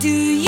Do you?